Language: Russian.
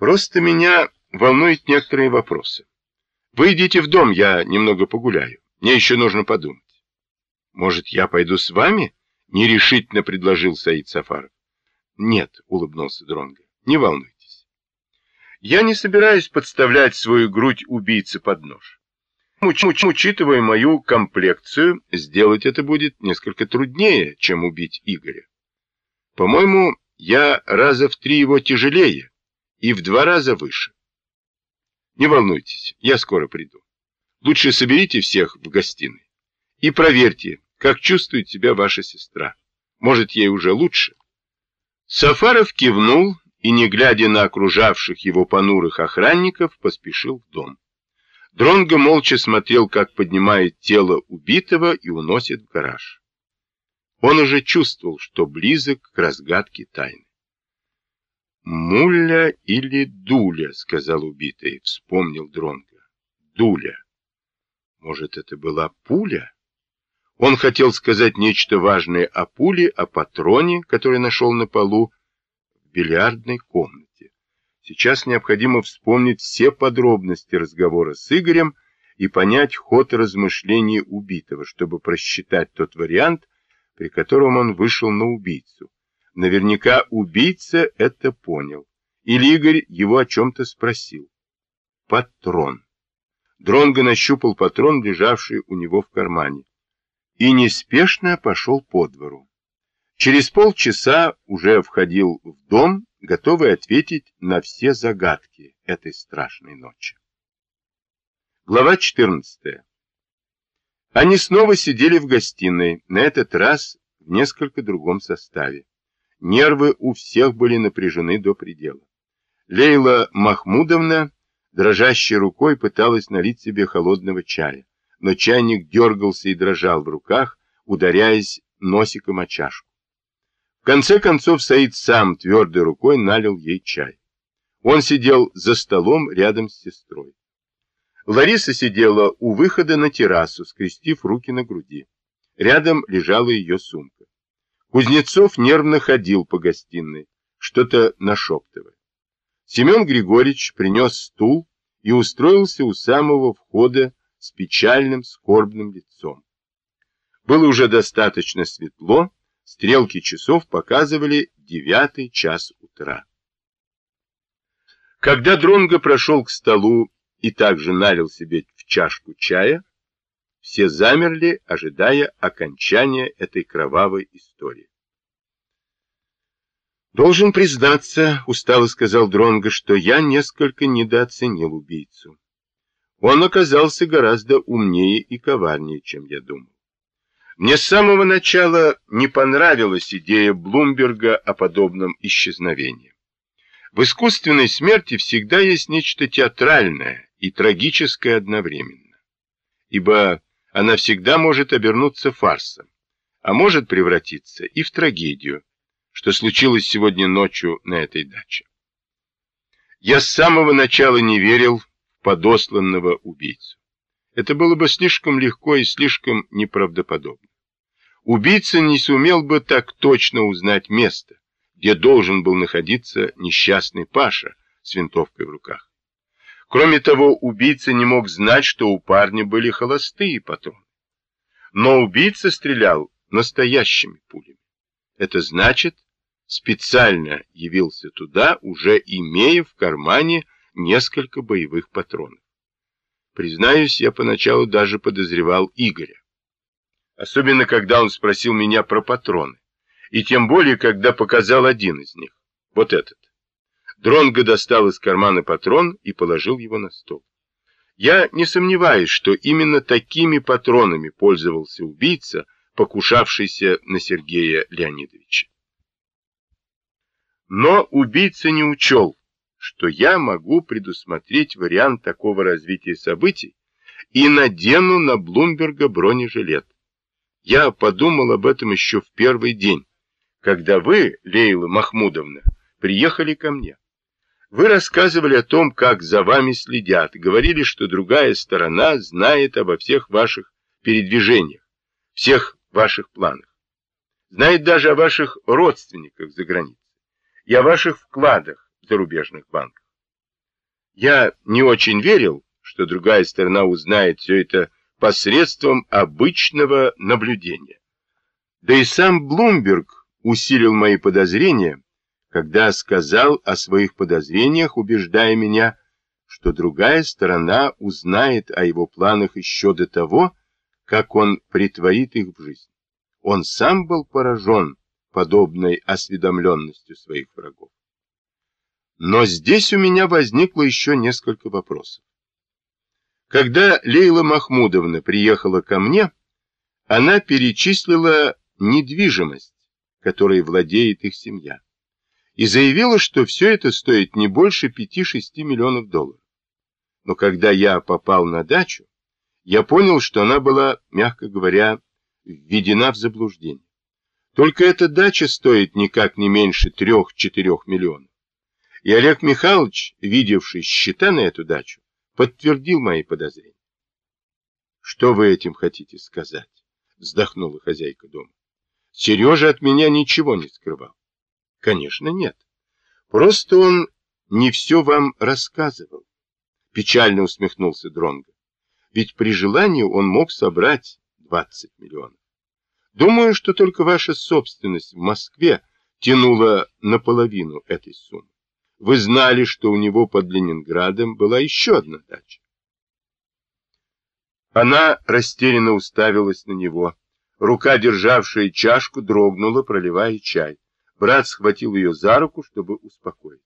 Просто меня волнуют некоторые вопросы. Вы идите в дом, я немного погуляю. Мне еще нужно подумать. Может, я пойду с вами? Нерешительно предложил Саид Сафаров. Нет, улыбнулся Дронго. Не волнуйтесь. Я не собираюсь подставлять свою грудь убийце под нож. Уч учитывая мою комплекцию, сделать это будет несколько труднее, чем убить Игоря. По-моему, я раза в три его тяжелее и в два раза выше. Не волнуйтесь, я скоро приду. Лучше соберите всех в гостиной и проверьте, как чувствует себя ваша сестра. Может, ей уже лучше? Сафаров кивнул и, не глядя на окружавших его понурых охранников, поспешил в дом. Дронго молча смотрел, как поднимает тело убитого и уносит в гараж. Он уже чувствовал, что близок к разгадке тайны. «Муля или Дуля?» — сказал убитый, — вспомнил Дронго. «Дуля. Может, это была пуля?» Он хотел сказать нечто важное о пуле, о патроне, который нашел на полу в бильярдной комнате. Сейчас необходимо вспомнить все подробности разговора с Игорем и понять ход размышлений убитого, чтобы просчитать тот вариант, при котором он вышел на убийцу. Наверняка убийца это понял. Или Игорь его о чем-то спросил. Патрон. Дронго нащупал патрон, лежавший у него в кармане, и неспешно пошел по двору. Через полчаса уже входил в дом, готовый ответить на все загадки этой страшной ночи. Глава 14. Они снова сидели в гостиной, на этот раз в несколько другом составе. Нервы у всех были напряжены до предела. Лейла Махмудовна дрожащей рукой пыталась налить себе холодного чая, но чайник дергался и дрожал в руках, ударяясь носиком о чашку. В конце концов Саид сам твердой рукой налил ей чай. Он сидел за столом рядом с сестрой. Лариса сидела у выхода на террасу, скрестив руки на груди. Рядом лежала ее сумка. Кузнецов нервно ходил по гостиной, что-то нашептывая. Семен Григорьевич принес стул и устроился у самого входа с печальным скорбным лицом. Было уже достаточно светло, стрелки часов показывали девятый час утра. Когда Дронго прошел к столу и также налил себе в чашку чая, все замерли, ожидая окончания этой кровавой истории. «Должен признаться, — устало сказал Дронго, — что я несколько недооценил убийцу. Он оказался гораздо умнее и коварнее, чем я думал. Мне с самого начала не понравилась идея Блумберга о подобном исчезновении. В искусственной смерти всегда есть нечто театральное и трагическое одновременно, ибо она всегда может обернуться фарсом, а может превратиться и в трагедию, что случилось сегодня ночью на этой даче. Я с самого начала не верил в подосланного убийцу. Это было бы слишком легко и слишком неправдоподобно. Убийца не сумел бы так точно узнать место, где должен был находиться несчастный Паша с винтовкой в руках. Кроме того, убийца не мог знать, что у парня были холостые патроны. Но убийца стрелял настоящими пулями. Это значит, специально явился туда, уже имея в кармане несколько боевых патронов. Признаюсь, я поначалу даже подозревал Игоря. Особенно, когда он спросил меня про патроны. И тем более, когда показал один из них. Вот этот. Дронго достал из кармана патрон и положил его на стол. Я не сомневаюсь, что именно такими патронами пользовался убийца, покушавшийся на Сергея Леонидовича. Но убийца не учел, что я могу предусмотреть вариант такого развития событий и надену на Блумберга бронежилет. Я подумал об этом еще в первый день, когда вы, Лейла Махмудовна, приехали ко мне. Вы рассказывали о том, как за вами следят, говорили, что другая сторона знает обо всех ваших передвижениях, всех ваших планах. Знает даже о ваших родственниках за границей и о ваших вкладах в зарубежных банках. Я не очень верил, что другая сторона узнает все это посредством обычного наблюдения. Да и сам Блумберг усилил мои подозрения, когда сказал о своих подозрениях, убеждая меня, что другая сторона узнает о его планах еще до того, как он притворит их в жизнь. Он сам был поражен подобной осведомленностью своих врагов. Но здесь у меня возникло еще несколько вопросов. Когда Лейла Махмудовна приехала ко мне, она перечислила недвижимость, которой владеет их семья, и заявила, что все это стоит не больше 5-6 миллионов долларов. Но когда я попал на дачу, я понял, что она была, мягко говоря, введена в заблуждение. Только эта дача стоит никак не меньше 3-4 миллионов. И Олег Михайлович, видевший счета на эту дачу, подтвердил мои подозрения. «Что вы этим хотите сказать?» — вздохнула хозяйка дома. «Сережа от меня ничего не скрывал». «Конечно, нет. Просто он не все вам рассказывал». Печально усмехнулся Дронго. «Ведь при желании он мог собрать 20 миллионов. Думаю, что только ваша собственность в Москве тянула наполовину этой суммы. Вы знали, что у него под Ленинградом была еще одна дача. Она растерянно уставилась на него. Рука, державшая чашку, дрогнула, проливая чай. Брат схватил ее за руку, чтобы успокоить.